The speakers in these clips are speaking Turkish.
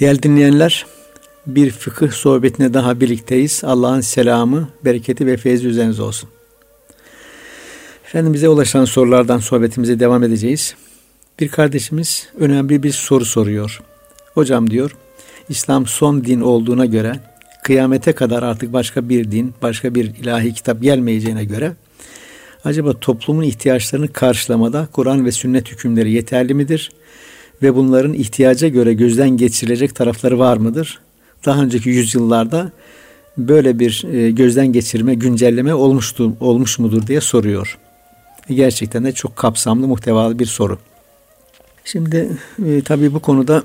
Değerli dinleyenler, bir fıkıh sohbetine daha birlikteyiz. Allah'ın selamı, bereketi ve feyzi üzerinize olsun. Efendim bize ulaşan sorulardan sohbetimize devam edeceğiz. Bir kardeşimiz önemli bir soru soruyor. Hocam diyor, İslam son din olduğuna göre kıyamete kadar artık başka bir din, başka bir ilahi kitap gelmeyeceğine göre acaba toplumun ihtiyaçlarını karşılamada Kur'an ve sünnet hükümleri yeterli midir? Ve bunların ihtiyaca göre gözden geçirilecek tarafları var mıdır? Daha önceki yüzyıllarda böyle bir e, gözden geçirme, güncelleme olmuştu, olmuş mudur diye soruyor. Gerçekten de çok kapsamlı, muhtevalı bir soru. Şimdi e, tabii bu konuda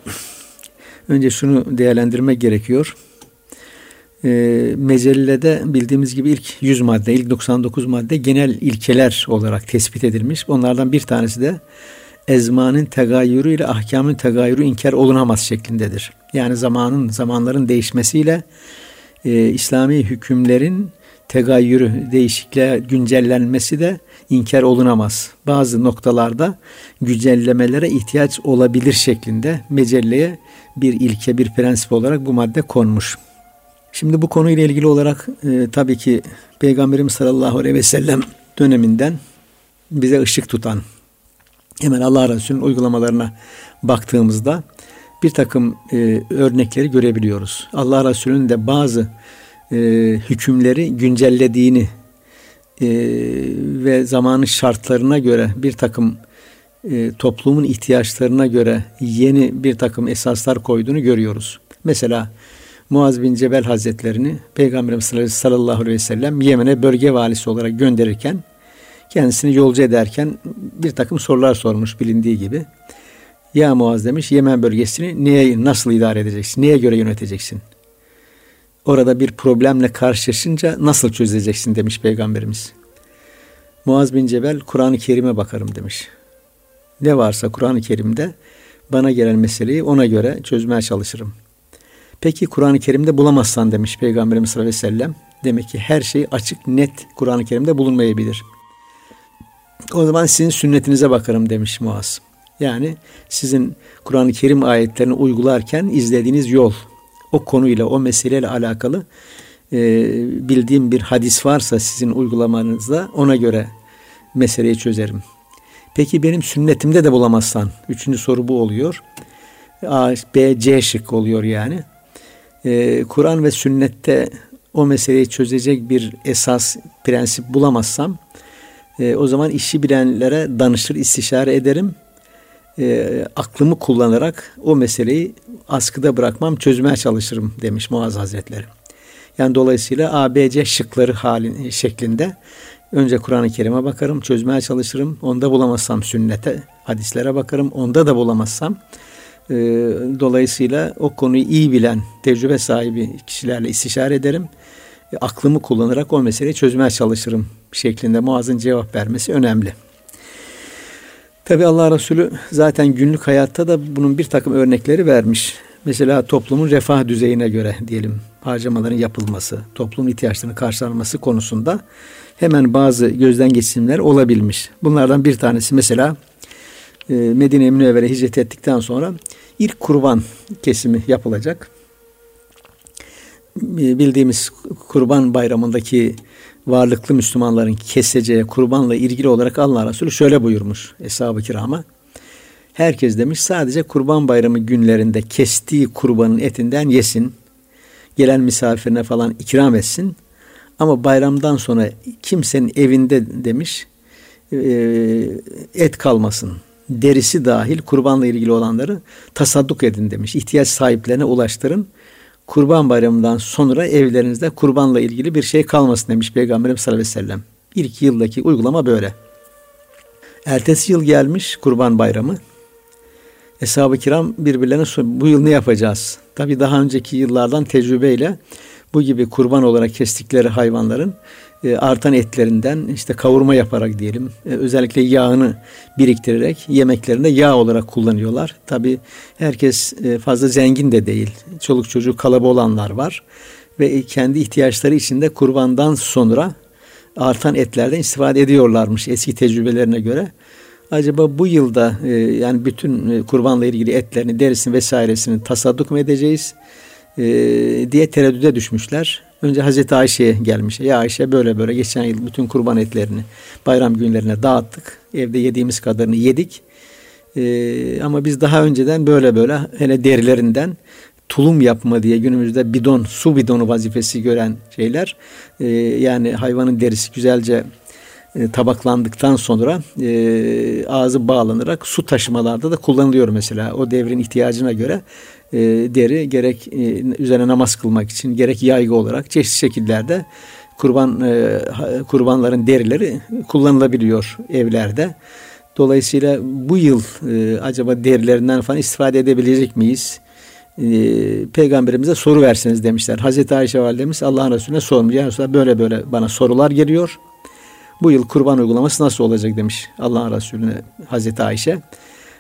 önce şunu değerlendirmek gerekiyor. E, mecellede bildiğimiz gibi ilk 100 madde, ilk 99 madde genel ilkeler olarak tespit edilmiş. Onlardan bir tanesi de ezmanın tegayyürü ile ahkamın tegayyürü inkar olunamaz şeklindedir. Yani zamanın, zamanların değişmesiyle e, İslami hükümlerin tegayyürü, değişikliğe, güncellenmesi de inkar olunamaz. Bazı noktalarda güncellemelere ihtiyaç olabilir şeklinde mecelleye bir ilke, bir prensip olarak bu madde konmuş. Şimdi bu konuyla ilgili olarak e, tabii ki Peygamberimiz sallallahu aleyhi ve sellem döneminden bize ışık tutan hemen Allah Resulü'nün uygulamalarına baktığımızda bir takım e, örnekleri görebiliyoruz. Allah Resulü'nün de bazı e, hükümleri güncellediğini e, ve zamanın şartlarına göre bir takım e, toplumun ihtiyaçlarına göre yeni bir takım esaslar koyduğunu görüyoruz. Mesela Muaz bin Cebel Hazretlerini Peygamberimiz sallallahu aleyhi ve sellem Yemen'e bölge valisi olarak gönderirken kendisini yolcu ederken bir takım sorular sormuş bilindiği gibi. Ya Muaz demiş Yemen bölgesini neye nasıl idare edeceksin? Neye göre yöneteceksin? Orada bir problemle karşılaşınca nasıl çözeceksin demiş Peygamberimiz. Muaz bin Cebel Kur'an-ı Kerim'e bakarım demiş. Ne varsa Kur'an-ı Kerim'de bana gelen meseleyi ona göre çözmeye çalışırım. Peki Kur'an-ı Kerim'de bulamazsan demiş Peygamberimiz sallallahu aleyhi ve sellem. Demek ki her şey açık net Kur'an-ı Kerim'de bulunmayabilir. O zaman sizin sünnetinize bakarım demiş Muaz. Yani sizin Kur'an-ı Kerim ayetlerini uygularken izlediğiniz yol, o konuyla, o meseleyle alakalı e, bildiğim bir hadis varsa sizin uygulamanızda ona göre meseleyi çözerim. Peki benim sünnetimde de bulamazsan, üçüncü soru bu oluyor. A, B, C şık oluyor yani. Ee, Kur'an ve sünnette o meseleyi çözecek bir esas, prensip bulamazsam e, o zaman işi bilenlere danışır, istişare ederim. E, aklımı kullanarak o meseleyi askıda bırakmam, çözmeye çalışırım demiş Muaz Hazretleri. Yani dolayısıyla ABC şıkları halin, şeklinde önce Kur'an-ı Kerim'e bakarım, çözmeye çalışırım. Onda bulamazsam sünnete, hadislere bakarım. Onda da bulamazsam e, dolayısıyla o konuyu iyi bilen, tecrübe sahibi kişilerle istişare ederim. E, aklımı kullanarak o meseleyi çözmeye çalışırım şeklinde Muaz'ın cevap vermesi önemli. Tabi Allah Resulü zaten günlük hayatta da bunun bir takım örnekleri vermiş. Mesela toplumun refah düzeyine göre diyelim harcamaların yapılması, toplum ihtiyaçlarının karşılanması konusunda hemen bazı gözden geçirimler olabilmiş. Bunlardan bir tanesi mesela e, Medine-i Münevvere hicret ettikten sonra ilk kurban kesimi yapılacak. E, bildiğimiz kurban bayramındaki varlıklı Müslümanların keseceği kurbanla ilgili olarak Allah Resulü şöyle buyurmuş Eshab-ı Kiram'a. Herkes demiş sadece kurban bayramı günlerinde kestiği kurbanın etinden yesin. Gelen misafirine falan ikram etsin. Ama bayramdan sonra kimsenin evinde demiş e, et kalmasın. Derisi dahil kurbanla ilgili olanları tasadduk edin demiş. İhtiyaç sahiplerine ulaştırın kurban bayramından sonra evlerinizde kurbanla ilgili bir şey kalmasın demiş Peygamberimiz sallallahu aleyhi ve sellem. İlk yıldaki uygulama böyle. Ertesi yıl gelmiş kurban bayramı. Eshab-ı kiram birbirlerine bu yıl ne yapacağız? Tabi daha önceki yıllardan tecrübeyle bu gibi kurban olarak kestikleri hayvanların e, artan etlerinden işte kavurma yaparak diyelim e, özellikle yağını biriktirerek yemeklerinde yağ olarak kullanıyorlar. Tabi herkes e, fazla zengin de değil. Çoluk çocuk kalaba olanlar var ve kendi ihtiyaçları içinde kurbandan sonra artan etlerden istifade ediyorlarmış eski tecrübelerine göre. Acaba bu yılda e, yani bütün e, kurbanla ilgili etlerini, derisini vesairesini tasadduk mu edeceğiz e, diye tereddüde düşmüşler. Önce Hazreti Ayşe'ye gelmiş. Ya Ayşe böyle böyle geçen yıl bütün kurban etlerini bayram günlerine dağıttık. Evde yediğimiz kadarını yedik. Ee, ama biz daha önceden böyle böyle hele derilerinden tulum yapma diye günümüzde bidon, su bidonu vazifesi gören şeyler. E, yani hayvanın derisi güzelce e, tabaklandıktan sonra e, ağzı bağlanarak su taşımalarda da kullanılıyor mesela. O devrin ihtiyacına göre e, deri gerek e, üzerine namaz kılmak için gerek yaygı olarak çeşitli şekillerde kurban e, kurbanların derileri kullanılabiliyor evlerde. Dolayısıyla bu yıl e, acaba derilerinden falan istifade edebilecek miyiz? E, peygamberimize soru versiniz demişler. Hazreti Ayşe validemiz Allah'ın Resulüne sormuş. Resulullah böyle böyle bana sorular geliyor. Bu yıl kurban uygulaması nasıl olacak demiş Allah'ın Resulüne Hazreti Ayşe.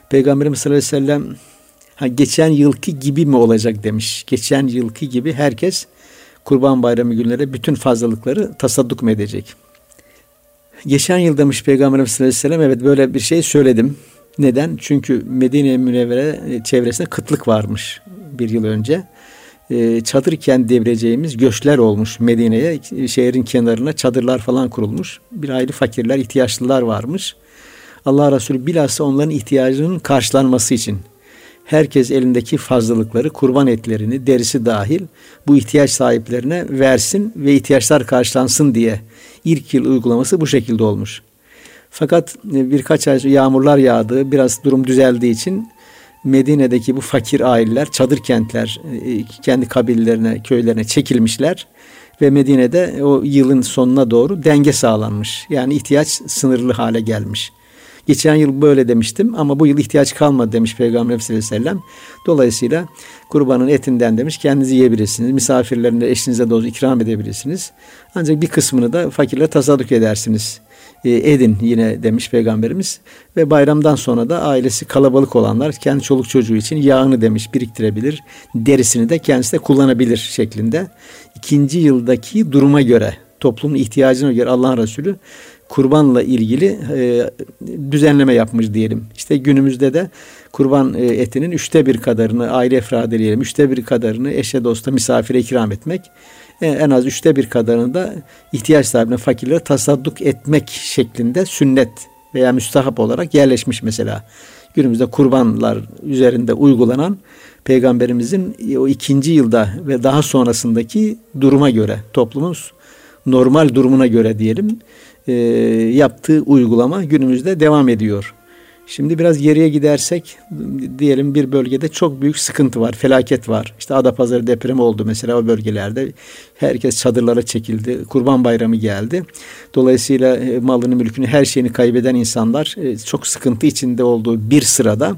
Peygamberimiz sallallahu aleyhi ve sellem ha, geçen yılki gibi mi olacak demiş. Geçen yılki gibi herkes kurban bayramı günleri bütün fazlalıkları tasadduk mu edecek? Geçen yıl demiş Peygamberimiz sallallahu aleyhi ve sellem evet böyle bir şey söyledim. Neden? Çünkü Medine Münevvere çevresinde kıtlık varmış bir yıl önce. E, çadırken devireceğimiz göçler olmuş Medine'ye. Şehrin kenarına çadırlar falan kurulmuş. Bir ayrı fakirler, ihtiyaçlılar varmış. Allah Resulü bilhassa onların ihtiyacının karşılanması için herkes elindeki fazlalıkları, kurban etlerini, derisi dahil bu ihtiyaç sahiplerine versin ve ihtiyaçlar karşılansın diye ilk yıl uygulaması bu şekilde olmuş. Fakat e, birkaç ay yağmurlar yağdı, biraz durum düzeldiği için Medine'deki bu fakir aileler, çadır kentler e, kendi kabilelerine, köylerine çekilmişler ve Medine'de o yılın sonuna doğru denge sağlanmış. Yani ihtiyaç sınırlı hale gelmiş. Geçen yıl böyle demiştim ama bu yıl ihtiyaç kalmadı demiş Peygamber sallallahu aleyhi ve sellem. Dolayısıyla kurbanın etinden demiş kendiniz yiyebilirsiniz. Misafirlerine eşinize dozu ikram edebilirsiniz. Ancak bir kısmını da fakirlere tasadduk edersiniz edin yine demiş peygamberimiz. Ve bayramdan sonra da ailesi kalabalık olanlar kendi çoluk çocuğu için yağını demiş biriktirebilir. Derisini de kendisi de kullanabilir şeklinde. İkinci yıldaki duruma göre toplumun ihtiyacına göre Allah'ın Resulü kurbanla ilgili e, düzenleme yapmış diyelim. İşte günümüzde de kurban e, etinin üçte bir kadarını aile efradı diyelim, üçte bir kadarını eşe dosta misafire ikram etmek e, en az üçte bir kadarını da ihtiyaç sahibine fakirlere tasadduk etmek şeklinde sünnet veya müstahap olarak yerleşmiş mesela. Günümüzde kurbanlar üzerinde uygulanan peygamberimizin o ikinci yılda ve daha sonrasındaki duruma göre toplumun normal durumuna göre diyelim e, yaptığı uygulama günümüzde devam ediyor. Şimdi biraz geriye gidersek diyelim bir bölgede çok büyük sıkıntı var, felaket var. İşte Adapazarı depremi oldu mesela o bölgelerde. Herkes çadırlara çekildi. Kurban Bayramı geldi. Dolayısıyla e, malını, mülkünü, her şeyini kaybeden insanlar e, çok sıkıntı içinde olduğu bir sırada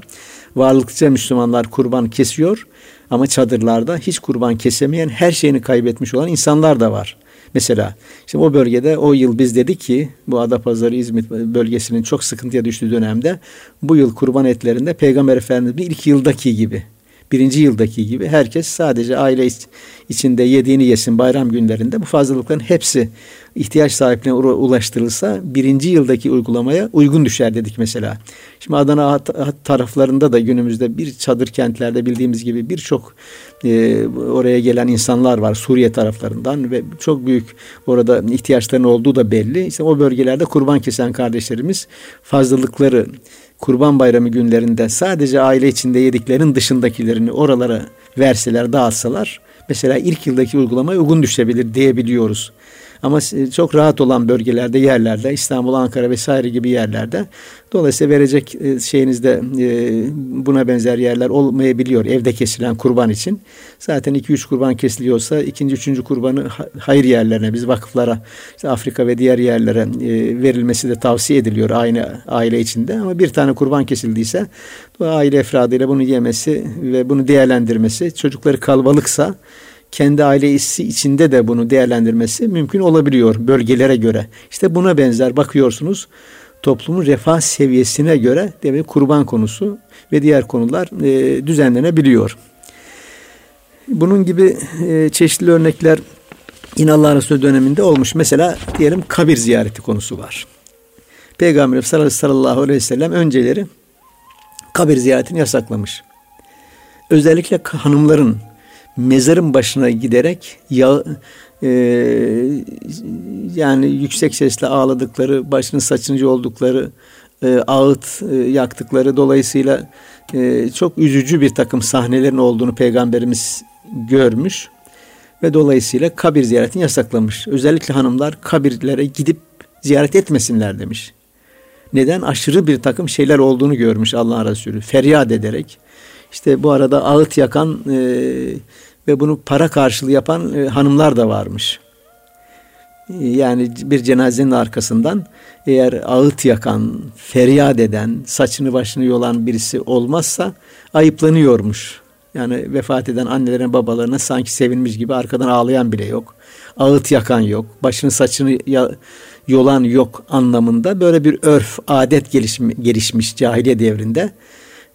varlıklıca Müslümanlar kurban kesiyor ama çadırlarda hiç kurban kesemeyen, her şeyini kaybetmiş olan insanlar da var. Mesela şimdi o bölgede o yıl biz dedik ki bu Adapazarı İzmit bölgesinin çok sıkıntıya düştüğü dönemde bu yıl kurban etlerinde Peygamber Efendimiz ilk yıldaki gibi birinci yıldaki gibi herkes sadece aile içinde yediğini yesin bayram günlerinde bu fazlalıkların hepsi ihtiyaç sahiplerine ulaştırılsa birinci yıldaki uygulamaya uygun düşer dedik mesela. Şimdi Adana taraflarında da günümüzde bir çadır kentlerde bildiğimiz gibi birçok e, oraya gelen insanlar var Suriye taraflarından ve çok büyük orada ihtiyaçların olduğu da belli. İşte o bölgelerde kurban kesen kardeşlerimiz fazlalıkları Kurban Bayramı günlerinde sadece aile içinde yediklerin dışındakilerini oralara verseler, dağıtsalar mesela ilk yıldaki uygulamaya uygun düşebilir diyebiliyoruz. Ama çok rahat olan bölgelerde, yerlerde, İstanbul, Ankara vesaire gibi yerlerde dolayısıyla verecek e, şeyinizde e, buna benzer yerler olmayabiliyor evde kesilen kurban için. Zaten 2-3 kurban kesiliyorsa ikinci, üçüncü kurbanı hayır yerlerine, biz vakıflara, işte Afrika ve diğer yerlere e, verilmesi de tavsiye ediliyor aynı aile içinde. Ama bir tane kurban kesildiyse aile efradıyla bunu yemesi ve bunu değerlendirmesi, çocukları kalabalıksa kendi ailesi içinde de bunu değerlendirmesi mümkün olabiliyor bölgelere göre. İşte buna benzer bakıyorsunuz toplumun refah seviyesine göre demek kurban konusu ve diğer konular e, düzenlenebiliyor. Bunun gibi e, çeşitli örnekler yine Allah Resulü döneminde olmuş. Mesela diyelim kabir ziyareti konusu var. Peygamberimiz sallallahu aleyhi ve sellem önceleri kabir ziyaretini yasaklamış. Özellikle hanımların mezarın başına giderek ya, e, yani yüksek sesle ağladıkları, başının saçıncı oldukları, e, ağıt e, yaktıkları dolayısıyla e, çok üzücü bir takım sahnelerin olduğunu peygamberimiz görmüş ve dolayısıyla kabir ziyaretini yasaklamış. Özellikle hanımlar kabirlere gidip ziyaret etmesinler demiş. Neden? Aşırı bir takım şeyler olduğunu görmüş Allah Resulü. Feryat ederek. İşte bu arada ağıt yakan e, ve bunu para karşılığı yapan e, hanımlar da varmış. Yani bir cenazenin arkasından eğer ağıt yakan, feryat eden, saçını başını yolan birisi olmazsa ayıplanıyormuş. Yani vefat eden annelerine babalarına sanki sevinmiş gibi arkadan ağlayan bile yok. Ağıt yakan yok. Başını saçını yolan yok anlamında böyle bir örf, adet gelişmiş, gelişmiş cahiliye devrinde.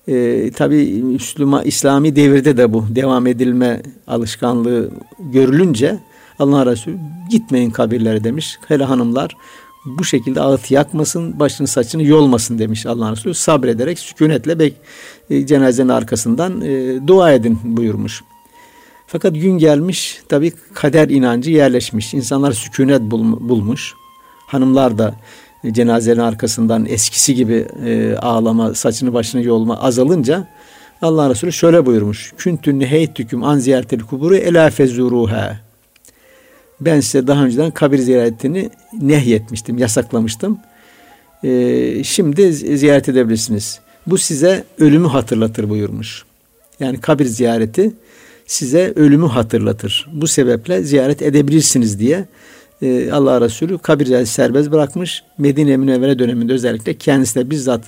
Ee, Tabi Müslüman, İslami devirde de bu devam edilme alışkanlığı görülünce Allah Resulü gitmeyin kabirlere demiş. Hele hanımlar bu şekilde ağıt yakmasın, başını saçını yolmasın demiş Allah Resulü. Sabrederek sükunetle bek e, cenazenin arkasından e, dua edin buyurmuş. Fakat gün gelmiş tabi kader inancı yerleşmiş. İnsanlar sükunet bul, bulmuş. Hanımlar da e, cenazenin arkasından eskisi gibi e, ağlama, saçını başını yolma azalınca Allah Resulü şöyle buyurmuş. Küntün neheytüküm an ziyaretel kuburu ela fezuruha ben size daha önceden kabir ziyaretini nehyetmiştim, yasaklamıştım. Ee, şimdi ziyaret edebilirsiniz. Bu size ölümü hatırlatır buyurmuş. Yani kabir ziyareti size ölümü hatırlatır. Bu sebeple ziyaret edebilirsiniz diye e, Allah Resulü kabir serbest bırakmış. Medine Münevvere döneminde özellikle kendisi de bizzat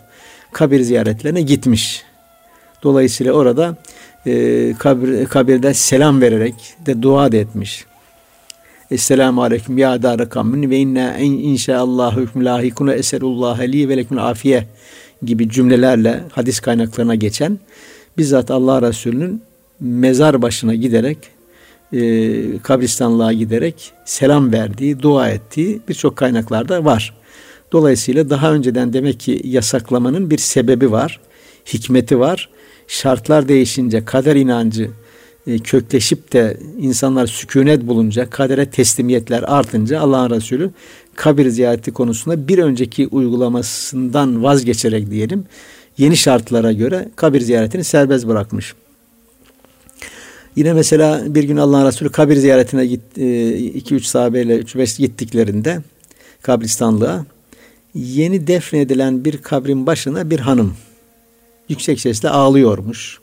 kabir ziyaretlerine gitmiş. Dolayısıyla orada e, kabir, kabirde selam vererek de dua da etmiş. Esselamu aleyküm ya dâre kammin ve inna inşaallahu hükmü lahikune eserullah li ve lekmül afiye gibi cümlelerle hadis kaynaklarına geçen bizzat Allah Resulü'nün mezar başına giderek e, kabristanlığa giderek selam verdiği, dua ettiği birçok kaynaklarda var. Dolayısıyla daha önceden demek ki yasaklamanın bir sebebi var, hikmeti var. Şartlar değişince kader inancı e, kökleşip de insanlar sükunet bulunca, kadere teslimiyetler artınca Allah'ın Resulü kabir ziyareti konusunda bir önceki uygulamasından vazgeçerek diyelim yeni şartlara göre kabir ziyaretini serbest bırakmış. Yine mesela bir gün Allah'ın Resulü kabir ziyaretine gitti, 2-3 sahabeyle 3-5 gittiklerinde kabristanlığa yeni defnedilen bir kabrin başına bir hanım yüksek sesle ağlıyormuş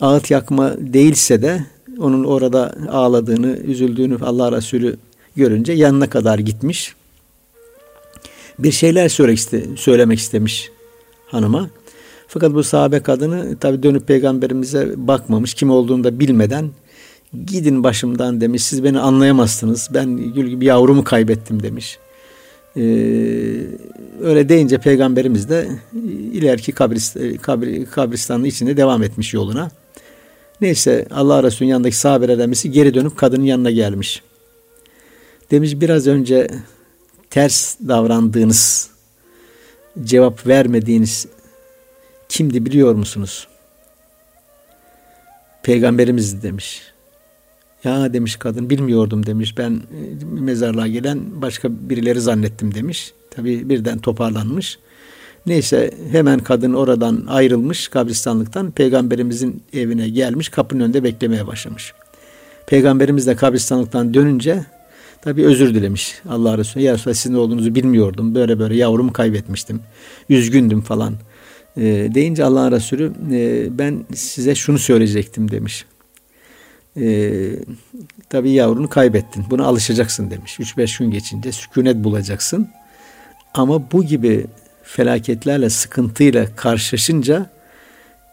ağıt yakma değilse de onun orada ağladığını, üzüldüğünü Allah Resulü görünce yanına kadar gitmiş. Bir şeyler söylemek istemiş hanıma. Fakat bu sahabe kadını tabi dönüp peygamberimize bakmamış. Kim olduğunu da bilmeden gidin başımdan demiş. Siz beni anlayamazsınız. Ben gül gibi yavrumu kaybettim demiş. Ee, öyle deyince peygamberimiz de ileriki kabrist, kabri, kabristanın içinde devam etmiş yoluna. Neyse Allah Resulü'nün yanındaki sahabelerden birisi geri dönüp kadının yanına gelmiş. Demiş biraz önce ters davrandığınız, cevap vermediğiniz kimdi biliyor musunuz? Peygamberimiz demiş. Ya demiş kadın bilmiyordum demiş. Ben e, mezarlığa gelen başka birileri zannettim demiş. Tabi birden toparlanmış. Neyse hemen kadın oradan ayrılmış kabristanlıktan peygamberimizin evine gelmiş kapının önünde beklemeye başlamış. Peygamberimiz de kabristanlıktan dönünce tabi özür dilemiş Allah Resulü. Ya Resulallah sizin olduğunuzu bilmiyordum. Böyle böyle yavrumu kaybetmiştim. Üzgündüm falan. E, deyince Allah Resulü e, ben size şunu söyleyecektim demiş. E, tabi yavrunu kaybettin. Buna alışacaksın demiş. 3-5 gün geçince sükunet bulacaksın. Ama bu gibi felaketlerle, sıkıntıyla karşılaşınca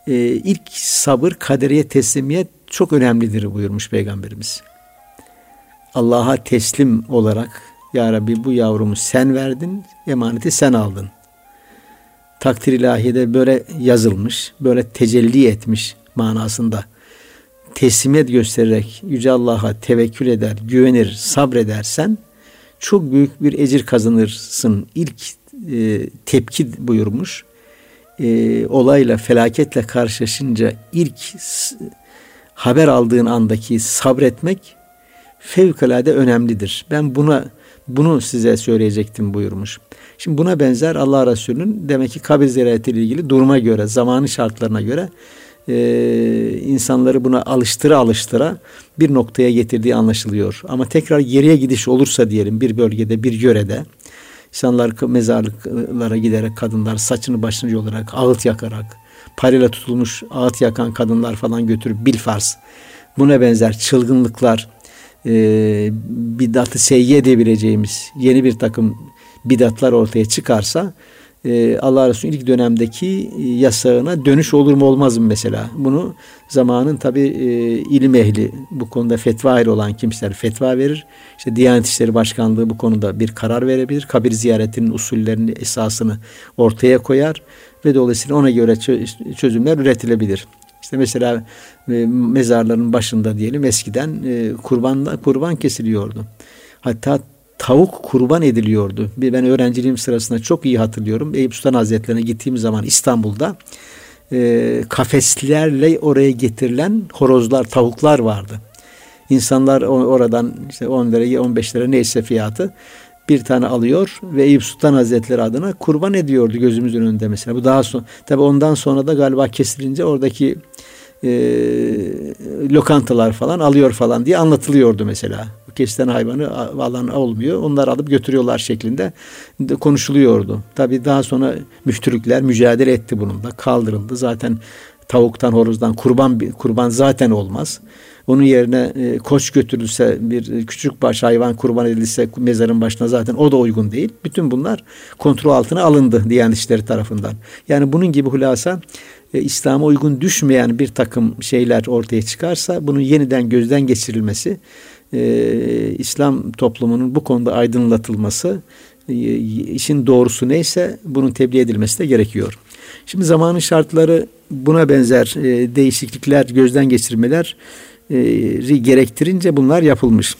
e, ilk sabır, kaderiye teslimiyet çok önemlidir buyurmuş Peygamberimiz. Allah'a teslim olarak Ya Rabbi bu yavrumu sen verdin, emaneti sen aldın. Takdir ilahide böyle yazılmış, böyle tecelli etmiş manasında. Teslimiyet göstererek Yüce Allah'a tevekkül eder, güvenir, sabredersen çok büyük bir ecir kazanırsın. İlk e, tepki buyurmuş. E, olayla, felaketle karşılaşınca ilk haber aldığın andaki sabretmek fevkalade önemlidir. Ben buna bunu size söyleyecektim buyurmuş. Şimdi buna benzer Allah Resulü'nün demek ki kabir ziyaretiyle ilgili duruma göre, zamanı şartlarına göre e, insanları buna alıştıra alıştıra bir noktaya getirdiği anlaşılıyor. Ama tekrar geriye gidiş olursa diyelim bir bölgede, bir yörede insanlar mezarlıklara giderek kadınlar saçını başını yolarak, ağıt yakarak, parayla tutulmuş ağıt yakan kadınlar falan götürüp bilfars buna benzer çılgınlıklar e, bidatı seyyi edebileceğimiz yeni bir takım bidatlar ortaya çıkarsa e, Allah Resulü ilk dönemdeki e, yasağına dönüş olur mu olmaz mı mesela? Bunu zamanın tabi e, ilim ehli bu konuda fetva ehli olan kimseler fetva verir. İşte Diyanet İşleri Başkanlığı bu konuda bir karar verebilir. Kabir ziyaretinin usullerini esasını ortaya koyar ve dolayısıyla ona göre çözümler üretilebilir. İşte mesela e, mezarların başında diyelim eskiden e, kurban kurban kesiliyordu. Hatta tavuk kurban ediliyordu. Ben öğrenciliğim sırasında çok iyi hatırlıyorum. Eyüp Sultan Hazretleri'ne gittiğim zaman İstanbul'da e, kafeslerle oraya getirilen horozlar, tavuklar vardı. İnsanlar oradan işte 10 lira, 15 lira neyse fiyatı bir tane alıyor ve Eyüp Sultan Hazretleri adına kurban ediyordu gözümüzün önünde mesela. Bu daha sonra tabi ondan sonra da galiba kesilince oradaki e, lokantalar falan alıyor falan diye anlatılıyordu mesela kesilen hayvanı alan olmuyor. Onlar alıp götürüyorlar şeklinde konuşuluyordu. Tabi daha sonra müftülükler mücadele etti bununla. Kaldırıldı. Zaten tavuktan horozdan kurban kurban zaten olmaz. Onun yerine e, koç götürülse bir küçük baş hayvan kurban edilse mezarın başına zaten o da uygun değil. Bütün bunlar kontrol altına alındı Diyanet İşleri tarafından. Yani bunun gibi hulasa e, İslam'a uygun düşmeyen bir takım şeyler ortaya çıkarsa bunun yeniden gözden geçirilmesi e, İslam toplumunun bu konuda aydınlatılması, e, işin doğrusu neyse bunun tebliğ edilmesi de gerekiyor. Şimdi zamanın şartları buna benzer e, değişiklikler, gözden geçirmeler e, gerektirince bunlar yapılmış.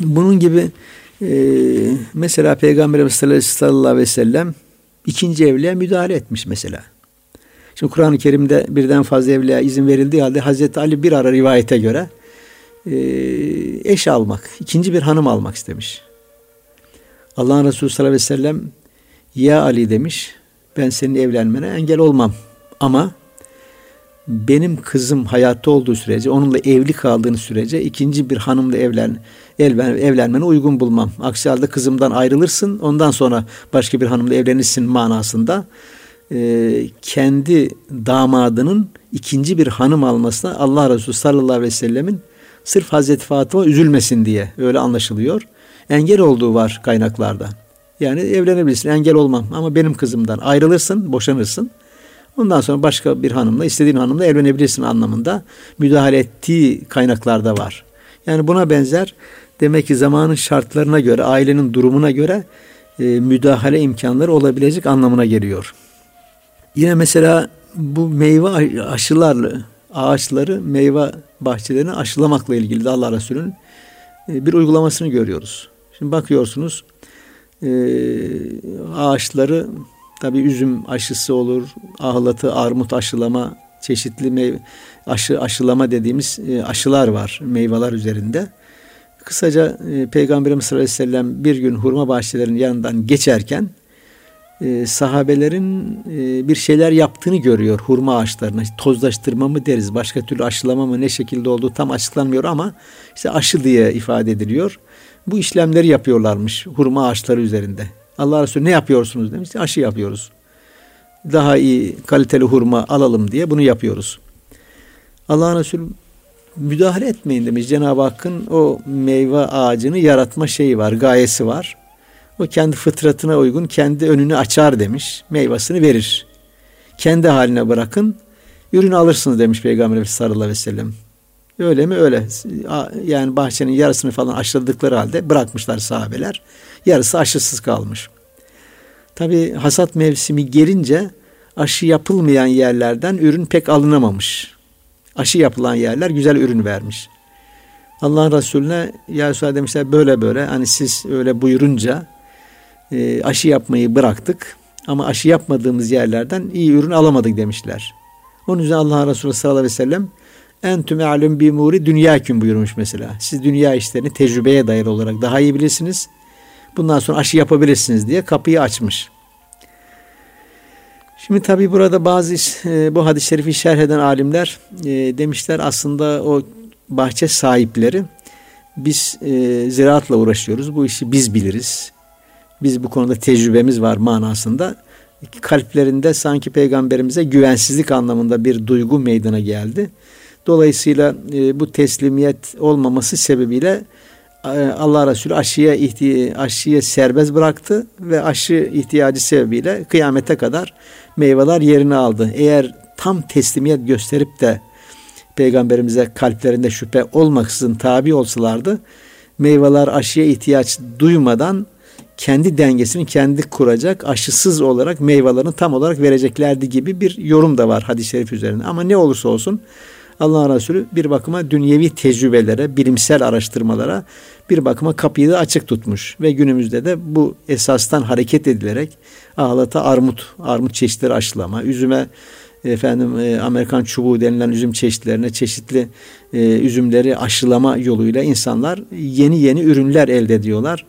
Bunun gibi e, mesela Peygamberimiz sallallahu aleyhi ve sellem ikinci evliye müdahale etmiş mesela. Şimdi Kur'an-ı Kerim'de birden fazla evliya izin verildiği halde Hazreti Ali bir ara rivayete göre e, eş almak, ikinci bir hanım almak istemiş. Allah'ın Resulü sallallahu aleyhi ve sellem ya Ali demiş ben senin evlenmene engel olmam ama benim kızım hayatta olduğu sürece onunla evli kaldığın sürece ikinci bir hanımla evlen, evlen evlenmene uygun bulmam. Aksi halde kızımdan ayrılırsın ondan sonra başka bir hanımla evlenirsin manasında e, kendi damadının ikinci bir hanım almasına Allah Resulü sallallahu aleyhi ve sellemin Sırf Hazreti Fatıma üzülmesin diye öyle anlaşılıyor. Engel olduğu var kaynaklarda. Yani evlenebilirsin engel olmam ama benim kızımdan ayrılırsın, boşanırsın. Ondan sonra başka bir hanımla, istediğin hanımla evlenebilirsin anlamında müdahale ettiği kaynaklarda var. Yani buna benzer demek ki zamanın şartlarına göre, ailenin durumuna göre e, müdahale imkanları olabilecek anlamına geliyor. Yine mesela bu meyve aşılarla ağaçları, meyve bahçelerini aşılamakla ilgili de Allah Resulü'nün e, bir uygulamasını görüyoruz. Şimdi bakıyorsunuz e, ağaçları tabi üzüm aşısı olur, ahlatı, armut aşılama, çeşitli meyve, aşı, aşılama dediğimiz e, aşılar var meyveler üzerinde. Kısaca Peygamberimiz sallallahu aleyhi ve sellem bir gün hurma bahçelerinin yanından geçerken e, sahabelerin e, bir şeyler yaptığını görüyor hurma ağaçlarına. Tozlaştırma mı deriz, başka türlü aşılama mı ne şekilde olduğu tam açıklanmıyor ama işte aşı diye ifade ediliyor. Bu işlemleri yapıyorlarmış hurma ağaçları üzerinde. Allah Resulü ne yapıyorsunuz demiş. Aşı yapıyoruz. Daha iyi kaliteli hurma alalım diye bunu yapıyoruz. Allah Resulü müdahale etmeyin demiş. Cenab-ı Hakk'ın o meyve ağacını yaratma şeyi var, gayesi var. O kendi fıtratına uygun kendi önünü açar demiş. Meyvasını verir. Kendi haline bırakın. Ürünü alırsınız demiş Peygamber sallallahu aleyhi ve sellem. Öyle mi? Öyle. Yani bahçenin yarısını falan aşıladıkları halde bırakmışlar sahabeler. Yarısı aşısız kalmış. Tabi hasat mevsimi gelince aşı yapılmayan yerlerden ürün pek alınamamış. Aşı yapılan yerler güzel ürün vermiş. Allah Resulüne ya Resulallah demişler böyle böyle hani siz öyle buyurunca e, aşı yapmayı bıraktık ama aşı yapmadığımız yerlerden iyi ürün alamadık demişler. Onun üzerine Allah Resulü sallallahu aleyhi ve sellem entüm alüm bi muri dünyaküm buyurmuş mesela. Siz dünya işlerini tecrübeye dayalı olarak daha iyi bilirsiniz. Bundan sonra aşı yapabilirsiniz diye kapıyı açmış. Şimdi tabi burada bazı e, bu hadis-i şerifi şerh eden alimler e, demişler aslında o bahçe sahipleri biz e, ziraatla uğraşıyoruz. Bu işi biz biliriz. Biz bu konuda tecrübemiz var manasında. Kalplerinde sanki peygamberimize güvensizlik anlamında bir duygu meydana geldi. Dolayısıyla e, bu teslimiyet olmaması sebebiyle e, Allah Resulü aşıya, ihti aşıya serbest bıraktı ve aşı ihtiyacı sebebiyle kıyamete kadar meyveler yerini aldı. Eğer tam teslimiyet gösterip de peygamberimize kalplerinde şüphe olmaksızın tabi olsalardı meyveler aşıya ihtiyaç duymadan kendi dengesini kendi kuracak aşısız olarak meyvelerini tam olarak vereceklerdi gibi bir yorum da var hadis-i şerif üzerine. Ama ne olursa olsun Allah Resulü bir bakıma dünyevi tecrübelere, bilimsel araştırmalara bir bakıma kapıyı da açık tutmuş. Ve günümüzde de bu esastan hareket edilerek ağlata armut, armut çeşitleri aşılama, üzüme efendim e, Amerikan çubuğu denilen üzüm çeşitlerine çeşitli e, üzümleri aşılama yoluyla insanlar yeni yeni ürünler elde ediyorlar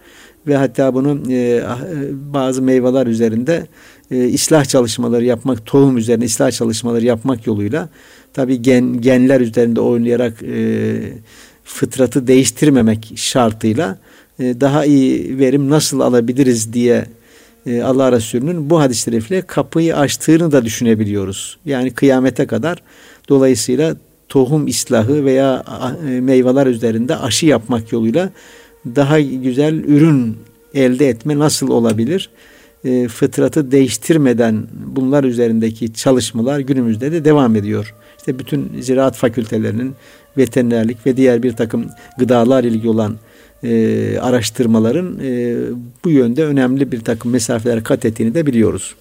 ve hatta bunu e, ah, e, bazı meyveler üzerinde e, ıslah çalışmaları yapmak, tohum üzerine ıslah çalışmaları yapmak yoluyla tabi gen, genler üzerinde oynayarak e, fıtratı değiştirmemek şartıyla e, daha iyi verim nasıl alabiliriz diye e, Allah Resulü'nün bu hadis-i şerifle kapıyı açtığını da düşünebiliyoruz. Yani kıyamete kadar dolayısıyla tohum islahı veya e, meyveler üzerinde aşı yapmak yoluyla daha güzel ürün elde etme nasıl olabilir? E, fıtratı değiştirmeden bunlar üzerindeki çalışmalar günümüzde de devam ediyor. İşte bütün ziraat fakültelerinin veterinerlik ve diğer bir takım gıdalar ilgili olan e, araştırmaların e, bu yönde önemli bir takım mesafeler kat ettiğini de biliyoruz.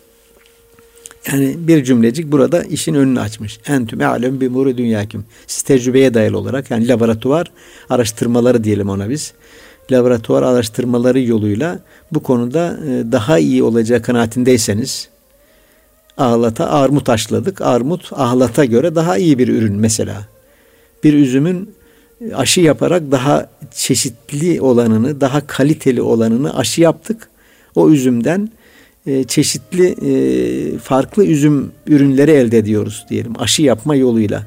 Yani bir cümlecik burada işin önünü açmış. Entüme alem bir muri dünyaküm. Siz tecrübeye dayalı olarak yani laboratuvar araştırmaları diyelim ona biz. Laboratuvar araştırmaları yoluyla bu konuda e, daha iyi olacağı kanaatindeyseniz ahlata armut aşladık. Armut ahlata göre daha iyi bir ürün mesela. Bir üzümün aşı yaparak daha çeşitli olanını, daha kaliteli olanını aşı yaptık. O üzümden e, çeşitli e, farklı üzüm ürünleri elde ediyoruz diyelim aşı yapma yoluyla.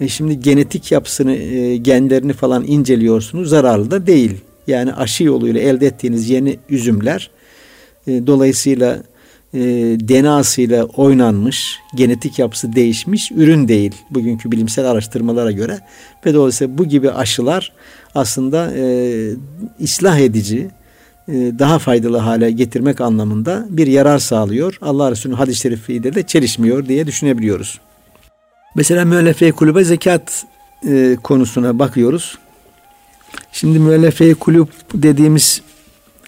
E şimdi genetik yapısını, e, genlerini falan inceliyorsunuz. Zararlı da değil. Yani aşı yoluyla elde ettiğiniz yeni üzümler e, dolayısıyla e, DNA'sıyla oynanmış, genetik yapısı değişmiş ürün değil bugünkü bilimsel araştırmalara göre. Ve dolayısıyla bu gibi aşılar aslında e, ıslah edici, e, daha faydalı hale getirmek anlamında bir yarar sağlıyor. Allah Resulü'nün hadis-i şerifiyle de çelişmiyor diye düşünebiliyoruz. Mesela müellefe kulübe zekat e, konusuna bakıyoruz. Şimdi müellefe kulüp dediğimiz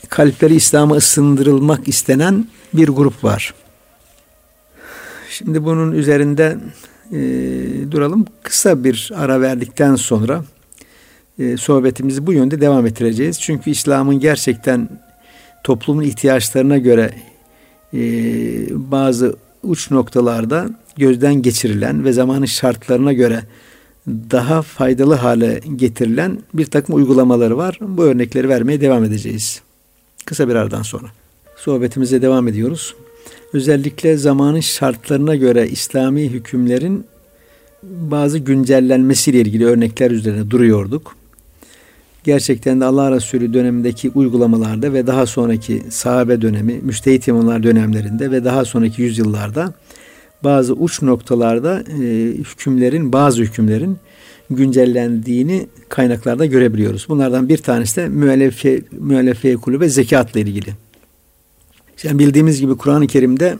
kalpleri İslam'a ısındırılmak istenen bir grup var. Şimdi bunun üzerinde e, duralım. Kısa bir ara verdikten sonra e, sohbetimizi bu yönde devam ettireceğiz. Çünkü İslam'ın gerçekten toplumun ihtiyaçlarına göre e, bazı uç noktalarda gözden geçirilen ve zamanın şartlarına göre daha faydalı hale getirilen bir takım uygulamaları var. Bu örnekleri vermeye devam edeceğiz. Kısa bir aradan sonra. Sohbetimize devam ediyoruz. Özellikle zamanın şartlarına göre İslami hükümlerin bazı güncellenmesiyle ilgili örnekler üzerine duruyorduk. Gerçekten de Allah Resulü dönemindeki uygulamalarda ve daha sonraki sahabe dönemi, müştehit imamlar dönemlerinde ve daha sonraki yüzyıllarda bazı uç noktalarda e, hükümlerin, bazı hükümlerin güncellendiğini kaynaklarda görebiliyoruz. Bunlardan bir tanesi de müellefe, müellefe kulübe zekatla ilgili. Yani bildiğimiz gibi Kur'an-ı Kerim'de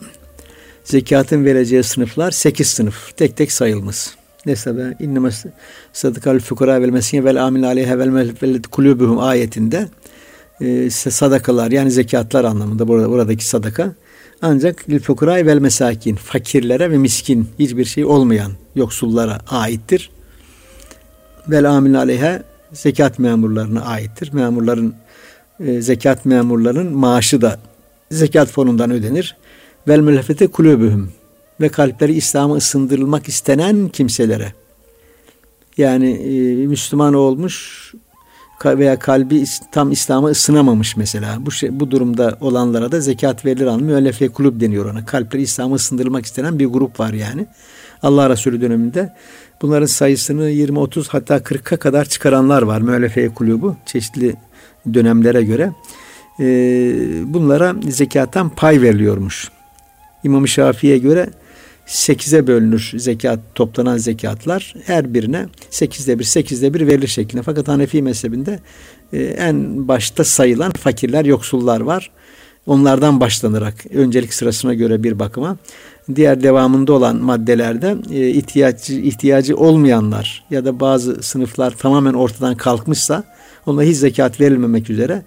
zekatın vereceği sınıflar sekiz sınıf. Tek tek sayılmaz. Mesela inneme sadıkal fukara vel mesine vel amil aleyhe vel melfellet kulübühüm ayetinde e, sadakalar yani zekatlar anlamında burada buradaki sadaka ancak lil fukara vel mesakin fakirlere ve miskin hiçbir şey olmayan yoksullara aittir. Vel amil aleyhe zekat memurlarına aittir. Memurların e, zekat memurlarının maaşı da zekat fonundan ödenir. Vel mülefete kulübühüm ve kalpleri İslam'a ısındırılmak istenen kimselere yani e, Müslüman olmuş veya kalbi tam İslam'a ısınamamış mesela. Bu şey, bu durumda olanlara da zekat verilir anı müellefe kulüp deniyor ona. Kalpleri İslam'a ısındırmak istenen bir grup var yani. Allah Resulü döneminde bunların sayısını 20 30 hatta 40'a kadar çıkaranlar var müellefe kulübü çeşitli dönemlere göre. Ee, bunlara zekattan pay veriliyormuş. İmam-ı Şafii'ye göre 8'e bölünür zekat toplanan zekatlar. Her birine 8'de bir 8'de bir verilir şeklinde. Fakat Hanefi mezhebinde e, en başta sayılan fakirler, yoksullar var. Onlardan başlanarak öncelik sırasına göre bir bakıma diğer devamında olan maddelerde e, ihtiyacı, ihtiyacı olmayanlar ya da bazı sınıflar tamamen ortadan kalkmışsa onlara hiç zekat verilmemek üzere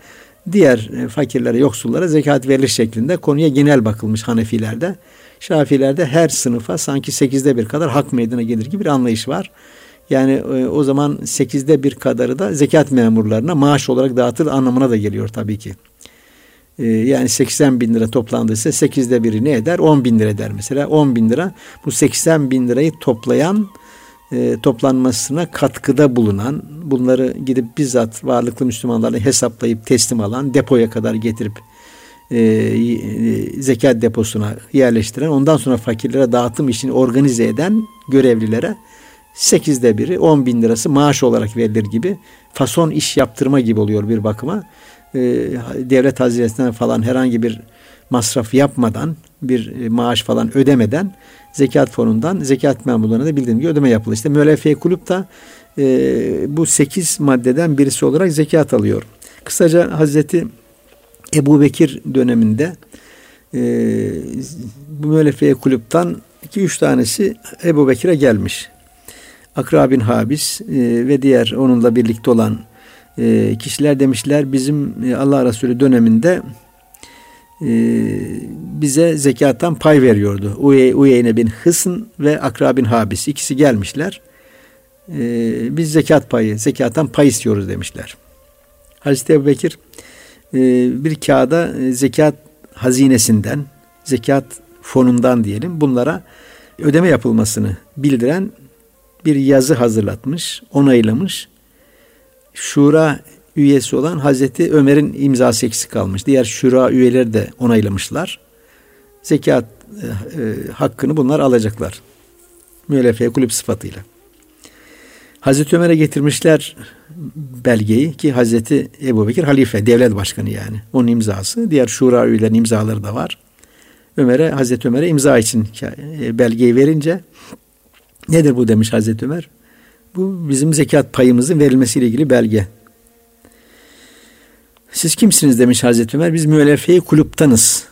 diğer e, fakirlere, yoksullara zekat verilir şeklinde konuya genel bakılmış Hanefilerde. Şafilerde her sınıfa sanki sekizde bir kadar hak meydana gelir gibi bir anlayış var. Yani e, o zaman sekizde bir kadarı da zekat memurlarına maaş olarak dağıtır anlamına da geliyor tabii ki. E, yani 80 bin lira toplandıysa sekizde biri ne eder? 10 bin lira eder mesela. 10 bin lira bu 80 bin lirayı toplayan e, toplanmasına katkıda bulunan, bunları gidip bizzat varlıklı Müslümanlarla hesaplayıp teslim alan, depoya kadar getirip e, e, zekat deposuna yerleştiren, ondan sonra fakirlere dağıtım işini organize eden görevlilere sekizde biri 10 bin lirası maaş olarak verilir gibi fason iş yaptırma gibi oluyor bir bakıma. E, devlet hazinesinden falan herhangi bir masraf yapmadan bir e, maaş falan ödemeden zekat fonundan zekat memurlarına da bildiğim gibi ödeme yapılır. İşte müellefe kulüp da e, bu sekiz maddeden birisi olarak zekat alıyor. Kısaca Hazreti Ebu Bekir döneminde e, bu müellefeye kulüpten iki üç tanesi Ebu Bekir'e gelmiş. Akra bin Habis e, ve diğer onunla birlikte olan e, kişiler demişler bizim e, Allah Resulü döneminde e, bize zekattan pay veriyordu. Uye, Uyeyne bin Hısn ve Akra bin Habis ikisi gelmişler. E, biz zekat payı, zekattan pay istiyoruz demişler. Hazreti Ebu Bekir bir kağıda e, zekat hazinesinden, zekat fonundan diyelim bunlara ödeme yapılmasını bildiren bir yazı hazırlatmış, onaylamış. Şura üyesi olan Hazreti Ömer'in imzası eksik kalmış. Diğer şura üyeleri de onaylamışlar. Zekat e, e, hakkını bunlar alacaklar. Müellefe kulüp sıfatıyla. Hazreti Ömer'e getirmişler belgeyi ki Hazreti Ebu Bekir halife, devlet başkanı yani. Onun imzası. Diğer şura üyelerinin imzaları da var. Ömer'e, Hazreti Ömer'e imza için e, belgeyi verince nedir bu demiş Hazreti Ömer? Bu bizim zekat payımızın verilmesiyle ilgili belge. Siz kimsiniz demiş Hazreti Ömer. Biz müellefe kulüptanız.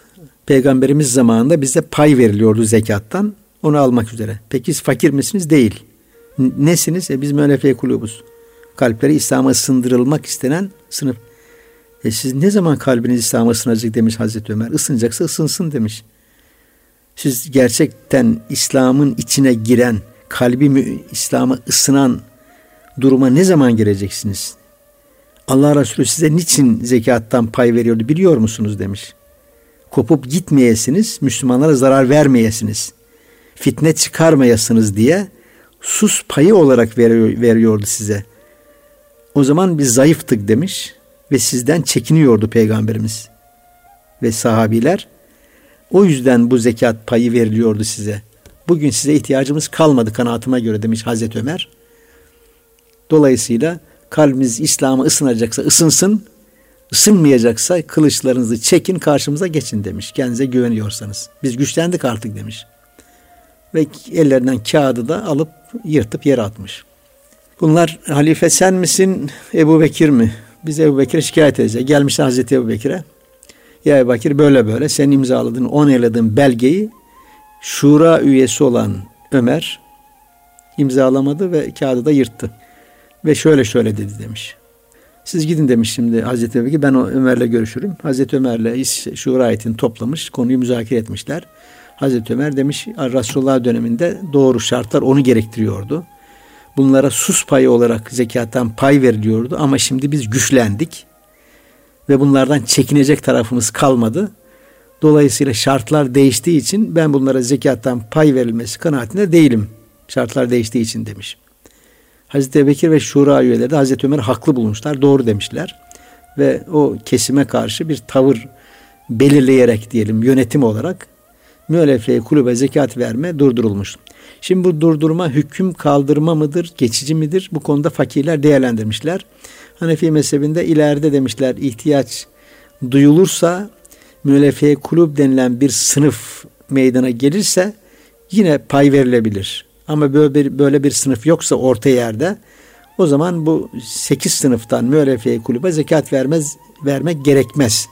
Peygamberimiz zamanında bize pay veriliyordu zekattan. Onu almak üzere. Peki siz fakir misiniz? Değil. Nesiniz? E biz müellefe kulübüz. Kalpleri İslam'a ısındırılmak istenen sınıf. E siz ne zaman kalbiniz İslam'a ısınacak demiş Hazreti Ömer. Isınacaksa ısınsın demiş. Siz gerçekten İslam'ın içine giren, kalbi İslam'a ısınan duruma ne zaman geleceksiniz? Allah Resulü size niçin zekattan pay veriyordu biliyor musunuz demiş. Kopup gitmeyesiniz, Müslümanlara zarar vermeyesiniz, fitne çıkarmayasınız diye sus payı olarak veriyor, veriyordu size. O zaman biz zayıftık demiş ve sizden çekiniyordu peygamberimiz ve sahabiler. O yüzden bu zekat payı veriliyordu size. Bugün size ihtiyacımız kalmadı kanaatıma göre demiş Hazreti Ömer. Dolayısıyla kalbiniz İslam'a ısınacaksa ısınsın, ısınmayacaksa kılıçlarınızı çekin karşımıza geçin demiş. Kendinize güveniyorsanız. Biz güçlendik artık demiş. Ve ellerinden kağıdı da alıp yırtıp yere atmış. Bunlar halife sen misin Ebu Bekir mi? Biz Ebu Bekir'e şikayet edeceğiz. Gelmişler Hazreti Ebu Bekir'e. Ya Ebu Bekir böyle böyle senin imzaladığın, onayladığın belgeyi şura üyesi olan Ömer imzalamadı ve kağıdı da yırttı. Ve şöyle şöyle dedi demiş. Siz gidin demiş şimdi Hazreti Ebu Bekir. Ben Ömer'le görüşürüm. Hazreti Ömer'le şura ayetini toplamış. Konuyu müzakere etmişler. Hazreti Ömer demiş Resulullah döneminde doğru şartlar onu gerektiriyordu. Bunlara sus payı olarak zekattan pay veriliyordu ama şimdi biz güçlendik ve bunlardan çekinecek tarafımız kalmadı. Dolayısıyla şartlar değiştiği için ben bunlara zekattan pay verilmesi kanaatinde değilim. Şartlar değiştiği için demiş. Hazreti Bekir ve Şura üyeleri de Hazreti Ömer haklı bulmuşlar. Doğru demişler. Ve o kesime karşı bir tavır belirleyerek diyelim yönetim olarak müellefeye kulübe zekat verme durdurulmuş. Şimdi bu durdurma hüküm kaldırma mıdır, geçici midir? Bu konuda fakirler değerlendirmişler. Hanefi mezhebinde ileride demişler ihtiyaç duyulursa müellefeye kulüp denilen bir sınıf meydana gelirse yine pay verilebilir. Ama böyle bir, böyle bir sınıf yoksa orta yerde o zaman bu sekiz sınıftan müellefeye kulübe zekat vermez vermek gerekmez.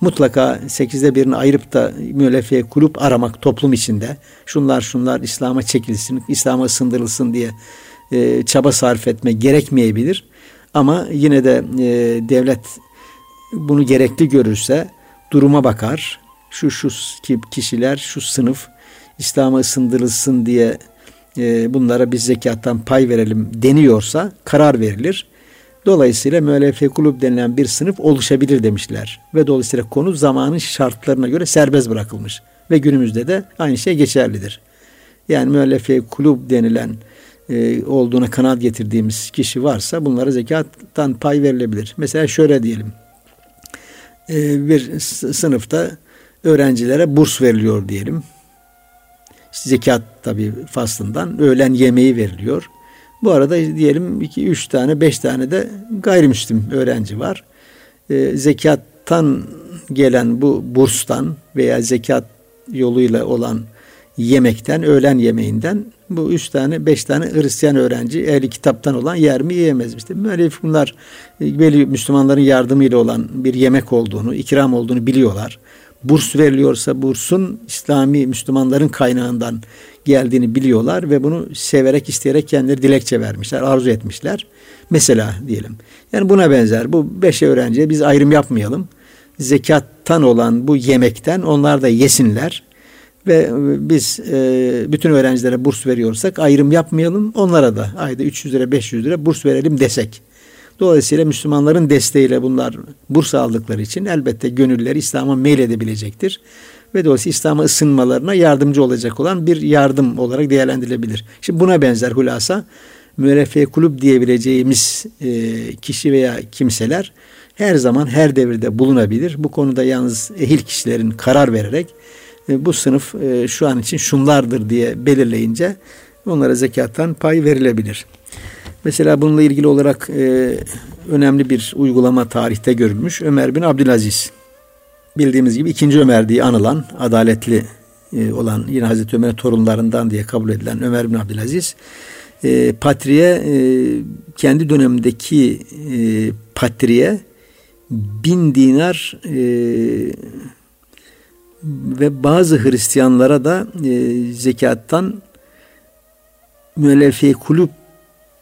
Mutlaka sekizde birini ayırıp da müellefeye kulüp aramak toplum içinde. Şunlar şunlar İslam'a çekilsin, İslam'a ısındırılsın diye e, çaba sarf etme gerekmeyebilir. Ama yine de e, devlet bunu gerekli görürse duruma bakar. Şu şu kişiler, şu sınıf İslam'a ısındırılsın diye e, bunlara biz zekattan pay verelim deniyorsa karar verilir. Dolayısıyla müellefe kulüp denilen bir sınıf oluşabilir demişler. Ve dolayısıyla konu zamanın şartlarına göre serbest bırakılmış. Ve günümüzde de aynı şey geçerlidir. Yani müellefe kulüp denilen e, olduğuna kanaat getirdiğimiz kişi varsa bunlara zekattan pay verilebilir. Mesela şöyle diyelim. E, bir sınıfta öğrencilere burs veriliyor diyelim. Zekat tabi faslından öğlen yemeği veriliyor. Bu arada diyelim 2 üç tane 5 tane de gayrimüslim öğrenci var. E, zekattan gelen bu burstan veya zekat yoluyla olan yemekten, öğlen yemeğinden bu üç tane, beş tane Hristiyan öğrenci ehli kitaptan olan yer mi yiyemez mi? İşte müellif bunlar belli Müslümanların yardımıyla olan bir yemek olduğunu, ikram olduğunu biliyorlar. Burs veriliyorsa bursun İslami Müslümanların kaynağından geldiğini biliyorlar ve bunu severek isteyerek kendileri dilekçe vermişler, arzu etmişler. Mesela diyelim. Yani buna benzer bu beş öğrenciye biz ayrım yapmayalım. Zekattan olan bu yemekten onlar da yesinler ve biz e, bütün öğrencilere burs veriyorsak ayrım yapmayalım. Onlara da ayda 300 lira 500 lira burs verelim desek. Dolayısıyla Müslümanların desteğiyle bunlar burs aldıkları için elbette gönülleri İslam'a meyledebilecektir. Ve dolayısıyla İslam'a ısınmalarına yardımcı olacak olan bir yardım olarak değerlendirilebilir. Şimdi buna benzer hulasa mürefe kulüp diyebileceğimiz e, kişi veya kimseler her zaman her devirde bulunabilir. Bu konuda yalnız ehil kişilerin karar vererek e, bu sınıf e, şu an için şunlardır diye belirleyince onlara zekattan pay verilebilir. Mesela bununla ilgili olarak e, önemli bir uygulama tarihte görülmüş. Ömer bin Abdülaziz. Bildiğimiz gibi ikinci Ömer diye anılan, adaletli e, olan yine Hazreti Ömer torunlarından diye kabul edilen Ömer bin Abdülaziz e, patriye e, kendi dönemindeki e, patriye bin dinar e, ve bazı Hristiyanlara da zekattan müellefe kulüp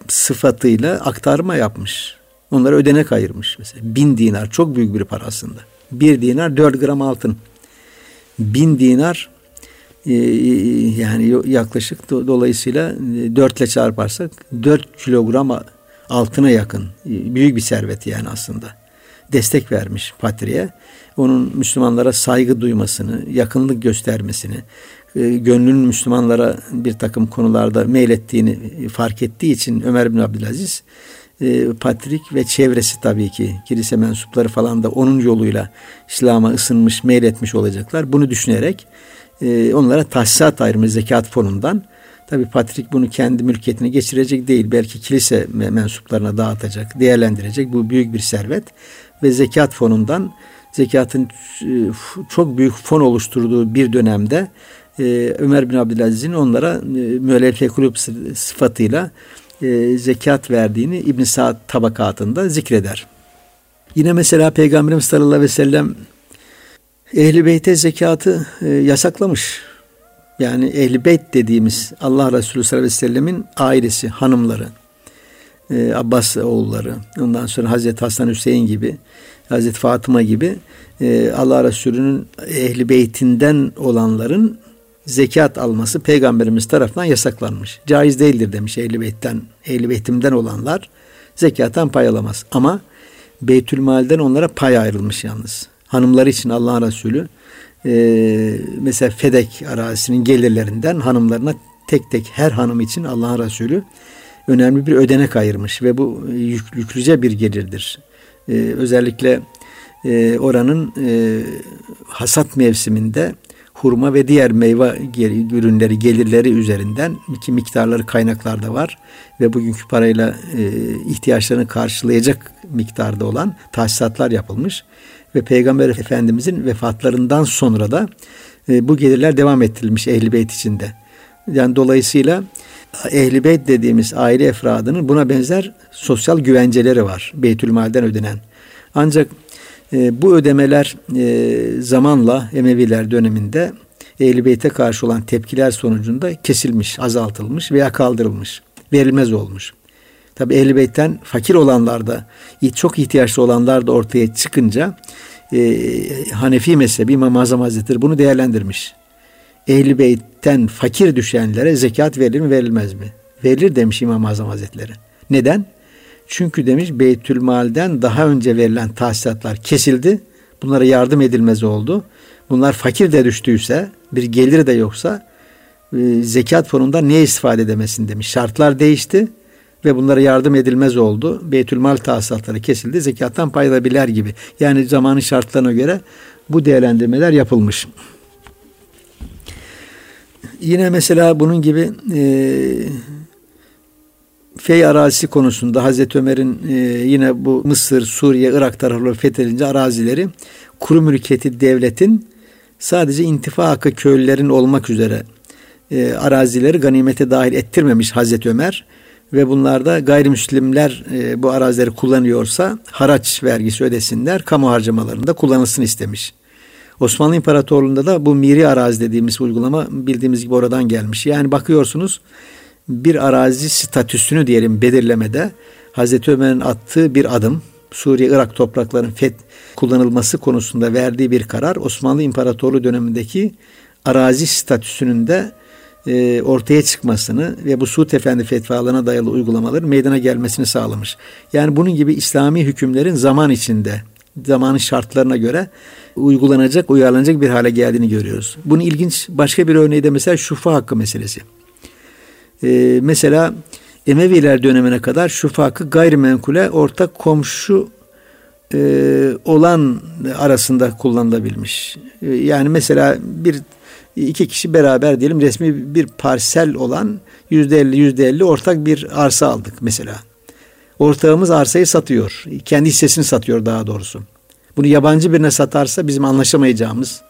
sıfatıyla aktarma yapmış. Onlara ödenek ayırmış. Mesela bin dinar çok büyük bir para aslında. Bir dinar dört gram altın. Bin dinar e, yani yaklaşık dolayısıyla e, dörtle çarparsak dört kilogram altına yakın. E, büyük bir servet yani aslında. Destek vermiş Patri'ye. Onun Müslümanlara saygı duymasını, yakınlık göstermesini, e, gönlünün Müslümanlara bir takım konularda meylettiğini fark ettiği için Ömer bin Abdülaziz e, Patrik ve çevresi tabii ki kilise mensupları falan da onun yoluyla İslam'a ısınmış, meyletmiş olacaklar. Bunu düşünerek e, onlara tahsisat ayrımı zekat fonundan tabii Patrik bunu kendi mülkiyetine geçirecek değil. Belki kilise mensuplarına dağıtacak, değerlendirecek. Bu büyük bir servet ve zekat fonundan zekatın çok büyük fon oluşturduğu bir dönemde e, Ömer bin Abdülaziz'in onlara e, müellefe kulüp sıfatıyla e, zekat verdiğini İbn Saad tabakatında zikreder. Yine mesela Peygamberimiz sallallahu aleyhi ve sellem ehli beyte zekatı e, yasaklamış. Yani ehli beyt dediğimiz Allah Resulü sallallahu aleyhi ve sellemin ailesi, hanımları, e, Abbas oğulları, ondan sonra Hazreti Hasan Hüseyin gibi, Hazreti Fatıma gibi Allah Resulü'nün ehli beytinden olanların zekat alması peygamberimiz tarafından yasaklanmış. Caiz değildir demiş Ehl-i Beyt'ten, Ehl-i Beytim'den olanlar zekattan pay alamaz. Ama Beytülmal'den onlara pay ayrılmış yalnız. Hanımları için Allah'ın Resulü e, mesela Fedek arazisinin gelirlerinden hanımlarına tek tek her hanım için Allah'ın Resulü önemli bir ödenek ayırmış ve bu yük, yüklüce bir gelirdir. E, özellikle e, oranın e, hasat mevsiminde hurma ve diğer meyve ürünleri gelirleri üzerinden ki miktarları kaynaklarda var ve bugünkü parayla e, ihtiyaçlarını karşılayacak miktarda olan tahsisatlar yapılmış ve Peygamber Efendimizin vefatlarından sonra da e, bu gelirler devam ettirilmiş Ehl-i Beyt içinde. Yani dolayısıyla Ehl-i Beyt dediğimiz aile efradının buna benzer sosyal güvenceleri var. Beytülmal'den ödenen. Ancak e, bu ödemeler e, zamanla Emeviler döneminde Ehl-i Beyt'e karşı olan tepkiler sonucunda kesilmiş, azaltılmış veya kaldırılmış. Verilmez olmuş. Tabi Ehl-i Beyt'ten fakir olanlar da, çok ihtiyaçlı olanlar da ortaya çıkınca e, Hanefi mezhebi İmam Azam Hazretleri bunu değerlendirmiş. Ehl-i Beyt'ten fakir düşenlere zekat verilir mi verilmez mi? Verilir demiş İmam Azam Hazretleri. Neden? Çünkü demiş Beytülmal'den daha önce verilen tahsisatlar kesildi. Bunlara yardım edilmez oldu. Bunlar fakir de düştüyse, bir geliri de yoksa e, zekat fonunda niye istifade edemesin demiş. Şartlar değişti ve bunlara yardım edilmez oldu. Beytülmal tahsisatları kesildi. Zekattan payılabilir gibi. Yani zamanın şartlarına göre bu değerlendirmeler yapılmış. Yine mesela bunun gibi e, Fey arazisi konusunda Hazreti Ömer'in e, yine bu Mısır, Suriye, Irak tarafları fethedilince arazileri kuru mülkiyeti devletin sadece intifa hakkı köylülerin olmak üzere e, arazileri ganimete dahil ettirmemiş Hazreti Ömer ve bunlarda gayrimüslimler e, bu arazileri kullanıyorsa haraç vergisi ödesinler, kamu harcamalarında kullanılsın istemiş. Osmanlı İmparatorluğu'nda da bu miri arazi dediğimiz uygulama bildiğimiz gibi oradan gelmiş. Yani bakıyorsunuz bir arazi statüsünü diyelim belirlemede Hazreti Ömer'in attığı bir adım Suriye Irak topraklarının feth kullanılması konusunda verdiği bir karar Osmanlı İmparatorluğu dönemindeki arazi statüsünün de e, ortaya çıkmasını ve bu Suud Efendi fetvalarına dayalı uygulamaların meydana gelmesini sağlamış. Yani bunun gibi İslami hükümlerin zaman içinde zamanın şartlarına göre uygulanacak, uyarlanacak bir hale geldiğini görüyoruz. Bunun ilginç başka bir örneği de mesela şufa hakkı meselesi. Ee, mesela Emeviler dönemine kadar şufa hakkı gayrimenkule ortak komşu e, olan arasında kullanılabilmiş. E, yani mesela bir iki kişi beraber diyelim resmi bir parsel olan yüzde elli yüzde elli ortak bir arsa aldık mesela. Ortağımız arsayı satıyor. Kendi hissesini satıyor daha doğrusu. Bunu yabancı birine satarsa bizim anlaşamayacağımız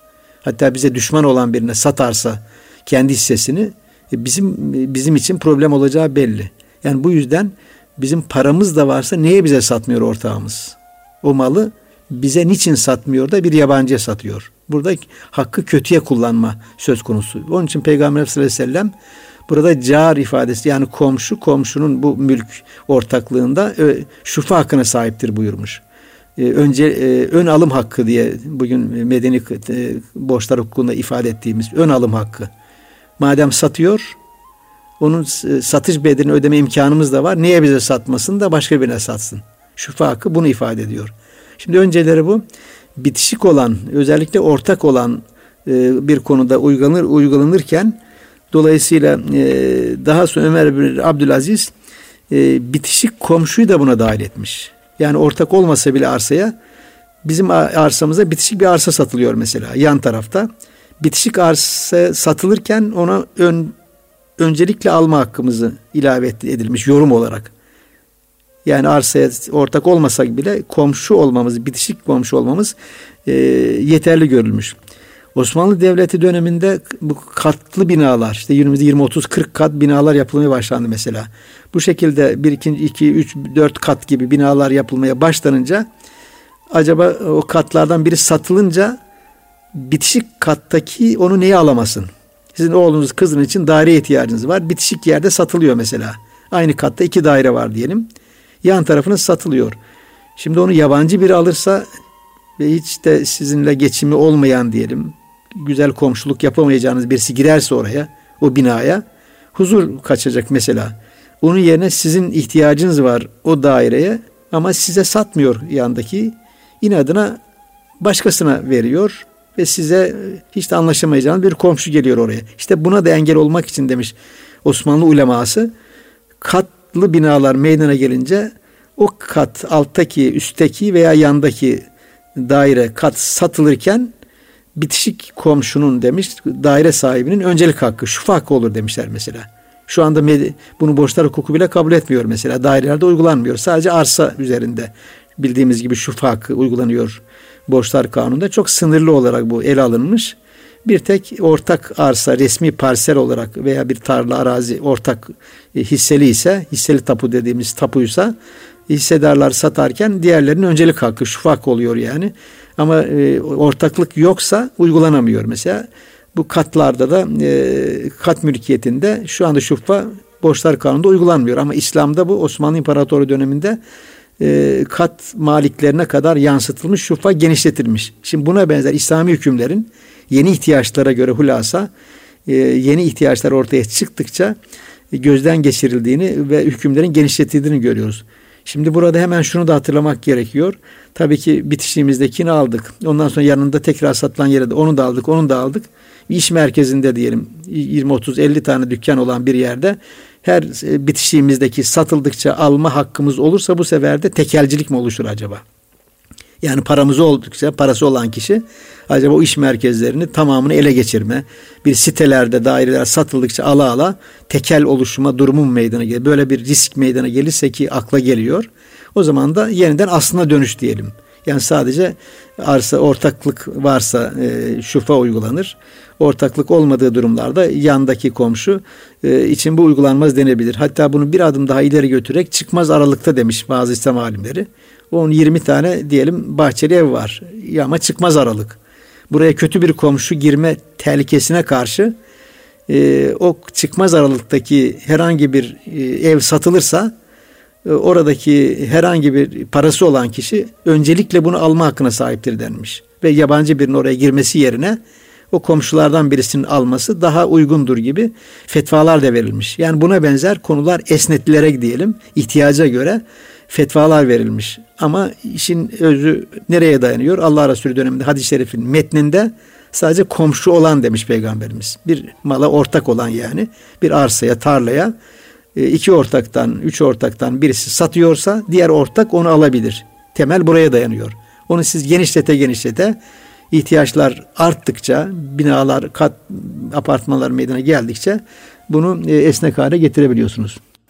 hatta bize düşman olan birine satarsa kendi hissesini e, bizim bizim için problem olacağı belli. Yani bu yüzden bizim paramız da varsa niye bize satmıyor ortağımız? O malı bize niçin satmıyor da bir yabancıya satıyor. Burada hakkı kötüye kullanma söz konusu. Onun için Peygamber sallallahu aleyhi ve sellem burada car ifadesi yani komşu komşunun bu mülk ortaklığında e, şufa hakkına sahiptir buyurmuş. E, önce e, ön alım hakkı diye bugün medeni borçlar hukukunda ifade ettiğimiz ön alım hakkı. Madem satıyor onun satış bedelini ödeme imkanımız da var. Niye bize satmasın da başka birine satsın? Şufa hakkı bunu ifade ediyor. Şimdi önceleri bu bitişik olan özellikle ortak olan e, bir konuda uygulanır uygulanırken dolayısıyla e, daha sonra Ömer bin Abdülaziz e, bitişik komşuyu da buna dahil etmiş. Yani ortak olmasa bile arsaya bizim arsamıza bitişik bir arsa satılıyor mesela yan tarafta. Bitişik arsa satılırken ona ön, öncelikle alma hakkımızı ilave edilmiş yorum olarak. Yani arsaya ortak olmasak bile komşu olmamız, bitişik komşu olmamız e, yeterli görülmüş. Osmanlı Devleti döneminde bu katlı binalar işte 20, 20, 30, 40 kat binalar yapılmaya başlandı mesela. Bu şekilde 1, 2, 2, 3, 4 kat gibi binalar yapılmaya başlanınca acaba o katlardan biri satılınca bitişik kattaki onu neye alamasın? Sizin oğlunuz kızın için daire ihtiyacınız var. Bitişik yerde satılıyor mesela. Aynı katta iki daire var diyelim yan tarafınız satılıyor. Şimdi onu yabancı biri alırsa ve hiç de sizinle geçimi olmayan diyelim güzel komşuluk yapamayacağınız birisi girerse oraya, o binaya huzur kaçacak mesela. Onun yerine sizin ihtiyacınız var o daireye ama size satmıyor yandaki. inadına başkasına veriyor ve size hiç de anlaşamayacağınız bir komşu geliyor oraya. İşte buna da engel olmak için demiş Osmanlı uleması katlı binalar meydana gelince o kat alttaki, üstteki veya yandaki daire kat satılırken bitişik komşunun demiş daire sahibinin öncelik hakkı, şufa hakkı olur demişler mesela. Şu anda bunu borçlar hukuku bile kabul etmiyor mesela. Dairelerde uygulanmıyor. Sadece arsa üzerinde bildiğimiz gibi şufa hakkı uygulanıyor borçlar kanununda. Çok sınırlı olarak bu ele alınmış. Bir tek ortak arsa resmi parsel olarak veya bir tarla arazi ortak e, hisseli ise hisseli tapu dediğimiz tapuysa hissedarlar satarken diğerlerinin öncelik hakkı şufa hakkı oluyor yani. Ama e, ortaklık yoksa uygulanamıyor mesela. Bu katlarda da e, kat mülkiyetinde şu anda şufa borçlar kanununda uygulanmıyor. Ama İslam'da bu Osmanlı İmparatorluğu döneminde e, kat maliklerine kadar yansıtılmış şufa genişletilmiş. Şimdi buna benzer İslami hükümlerin yeni ihtiyaçlara göre hulasa e, yeni ihtiyaçlar ortaya çıktıkça gözden geçirildiğini ve hükümlerin genişletildiğini görüyoruz. Şimdi burada hemen şunu da hatırlamak gerekiyor. Tabii ki bitişiğimizdekini aldık. Ondan sonra yanında tekrar satılan yere de onu da aldık, onu da aldık. Bir iş merkezinde diyelim 20 30 50 tane dükkan olan bir yerde her e, bitişiğimizdeki satıldıkça alma hakkımız olursa bu sefer de tekelcilik mi oluşur acaba? Yani paramız oldukça parası olan kişi acaba o iş merkezlerini tamamını ele geçirme, bir sitelerde daireler satıldıkça ala ala tekel oluşuma durumu meydana gelir. Böyle bir risk meydana gelirse ki akla geliyor. O zaman da yeniden aslına dönüş diyelim. Yani sadece arsa ortaklık varsa e, şufa uygulanır. Ortaklık olmadığı durumlarda yandaki komşu e, için bu uygulanmaz denebilir. Hatta bunu bir adım daha ileri götürerek çıkmaz aralıkta demiş bazı İslam alimleri. 10-20 tane diyelim bahçeli ev var ama çıkmaz aralık. Buraya kötü bir komşu girme tehlikesine karşı e, o çıkmaz aralıktaki herhangi bir e, ev satılırsa oradaki herhangi bir parası olan kişi öncelikle bunu alma hakkına sahiptir denmiş. Ve yabancı birinin oraya girmesi yerine o komşulardan birisinin alması daha uygundur gibi fetvalar da verilmiş. Yani buna benzer konular esnetilerek diyelim ihtiyaca göre fetvalar verilmiş. Ama işin özü nereye dayanıyor? Allah Resulü döneminde hadis-i şerifin metninde sadece komşu olan demiş peygamberimiz. Bir mala ortak olan yani bir arsaya, tarlaya e, iki ortaktan, üç ortaktan birisi satıyorsa diğer ortak onu alabilir. Temel buraya dayanıyor. Onu siz genişlete genişlete ihtiyaçlar arttıkça, binalar, kat, apartmanlar meydana geldikçe bunu e, esnek hale getirebiliyorsunuz.